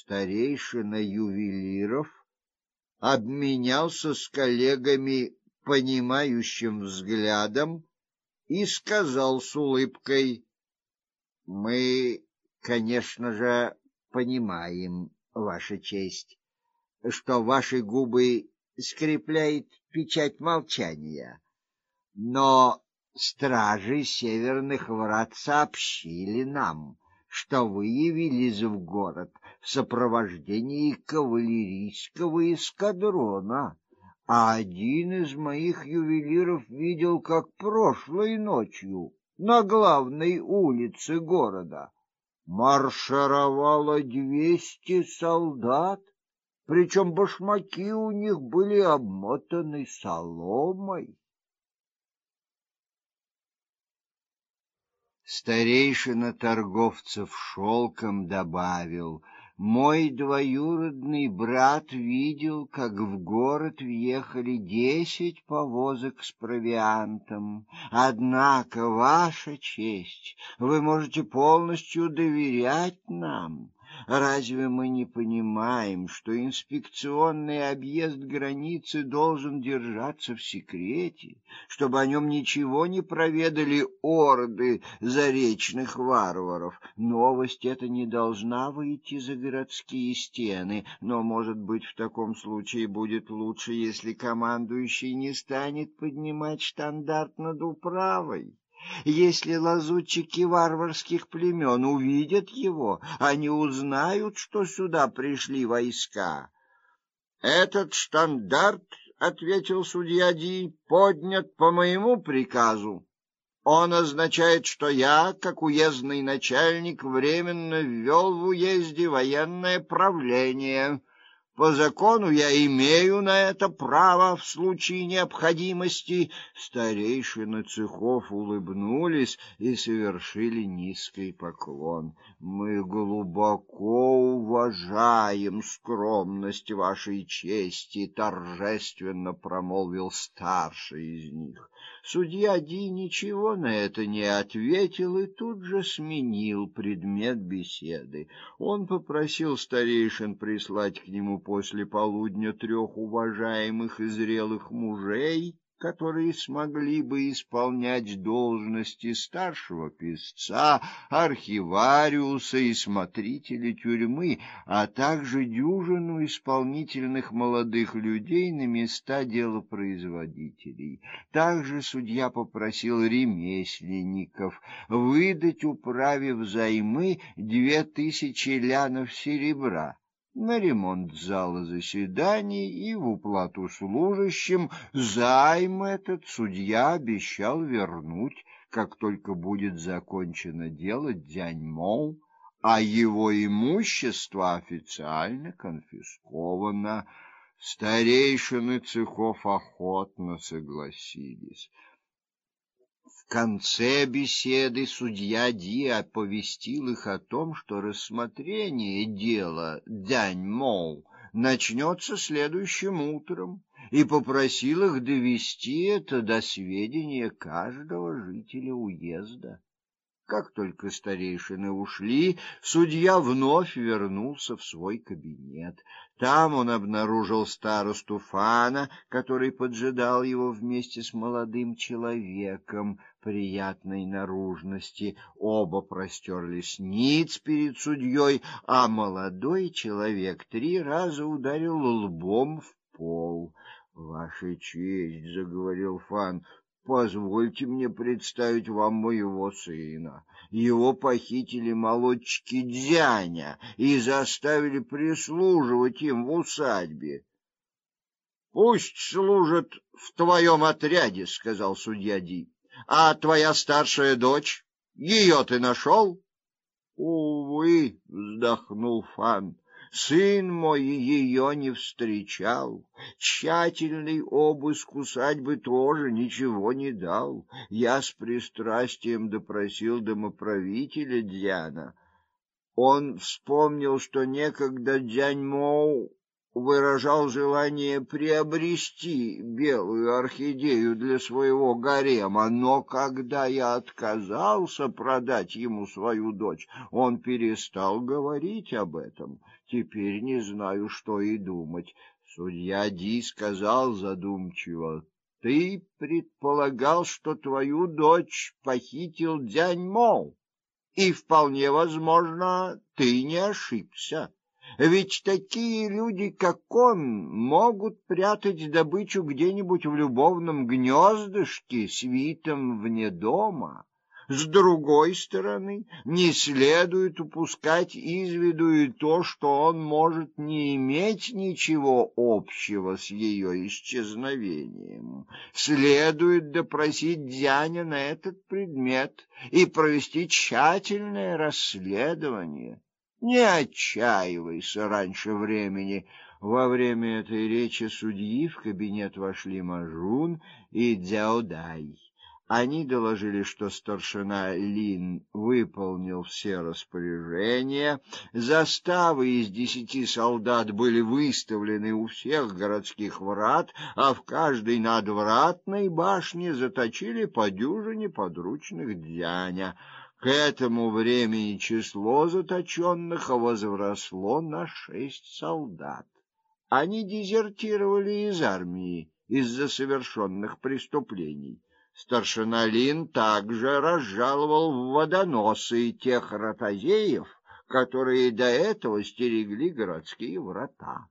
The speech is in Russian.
Старейшина ювелиров обменялся с коллегами понимающим взглядом и сказал с улыбкой: "Мы, конечно же, понимаем, ваша честь, что ваши губы скрепляет печать молчания, но стражи северных врат сообщили нам, что вы явились в город в сопровождении кавалерийского эскадрона, а один из моих ювелиров видел, как прошлой ночью на главной улице города маршировало двести солдат, причем башмаки у них были обмотаны соломой. Старейшина торговцев шелком добавил: "Мой двоюродный брат видел, как в город въехали десять повозок с провиантом. Однако, ваша честь, вы можете полностью доверять нам. Разве мы не понимаем, что инспекционный объезд границы должен держаться в секрете, чтобы о нем ничего не проведали орды заречных варваров? Новость эта не должна выйти за городские стены, но, может быть, в таком случае будет лучше, если командующий не станет поднимать штандарт над управой. Если лазутчики варварских племен увидят его, они узнают, что сюда пришли войска. Этот штандарт, ответил судья Ди, поднят по моему приказу. Он означает, что я, как уездный начальник, временно ввел в уезде военное правление. По закону я имею на это право в случае необходимости. Старейшины цехов улыбнулись и совершили низкий поклон. Мы глубоко уважаем скромность вашей чести, торжественно промолвил старший из них. Судья Ди ничего на это не ответил и тут же сменил предмет беседы. Он попросил старейшин прислать к нему после полудня трех уважаемых и зрелых мужей, которые смогли бы исполнять должности старшего писца, архивариуса и смотрителя тюрьмы, а также дюжину исполнительных молодых людей на места делопроизводителей. Также судья попросил ремесленников выдать управе взаймы две тысячи лянов серебра на ремонт зала заседаний и в уплату служащим займ этот судья обещал вернуть, как только будет закончено дело Дяньмо, а его имущество официально конфисковано. Старейшины цехов охотно согласились конце беседы судья Ди оповестил их о том, что рассмотрение дела Дянь-Моу начнется следующим утром, и попросил их довести это до сведения каждого жителя уезда. Как только старейшины ушли, судья вновь вернулся в свой кабинет. Там он обнаружил старосту Фана, который поджидал его вместе с молодым человеком приятной наружности. Оба простерлись ниц перед судьей, а молодой человек три раза ударил лбом в пол. "Ваша честь", заговорил Фан. Позвольте мне представить вам моего сына. Его похитили молодчики Дзяня и заставили прислуживать им в усадьбе. Пусть служит в твоем отряде, сказал судья Ди. А твоя старшая дочь, ее ты нашел? Увы, вздохнул Фан. Сын мой ее не встречал. Тщательный обыск усадьбы тоже ничего не дал. Я с пристрастием допросил домоправителя Дзяна. Он вспомнил, что некогда Дзянь Моу выражал желание приобрести белую орхидею для своего гарема, но когда я отказался продать ему свою дочь, он перестал говорить об этом. Теперь не знаю, что и думать. Судья Ди сказал задумчиво: "Ты предполагал, что твою дочь похитил Дянь Моу, и вполне возможно, ты не ошибся. Ведь такие люди, как он, могут прятать добычу где-нибудь в любовном гнездышке, свитом вне дома. С другой стороны, не следует упускать из виду и то, что он может не иметь ничего общего с ее исчезновением. Следует допросить Дзяня на этот предмет и провести тщательное расследование. Не отчаивайся раньше времени. Во время этой речи судьи в кабинет вошли Мажун и Дзяодай. Они доложили, что старшина Лин выполнил все распоряжения, заставы из десяти солдат были выставлены у всех городских врат, а в каждой надвратной башне заточили по дюжине подручных дяня. К этому времени число заточенных возросло на шесть солдат. Они дезертировали из армии из-за совершенных преступлений. Старшина Лин также разжаловал в водоносы тех ротозеев, которые до этого стерегли городские врата.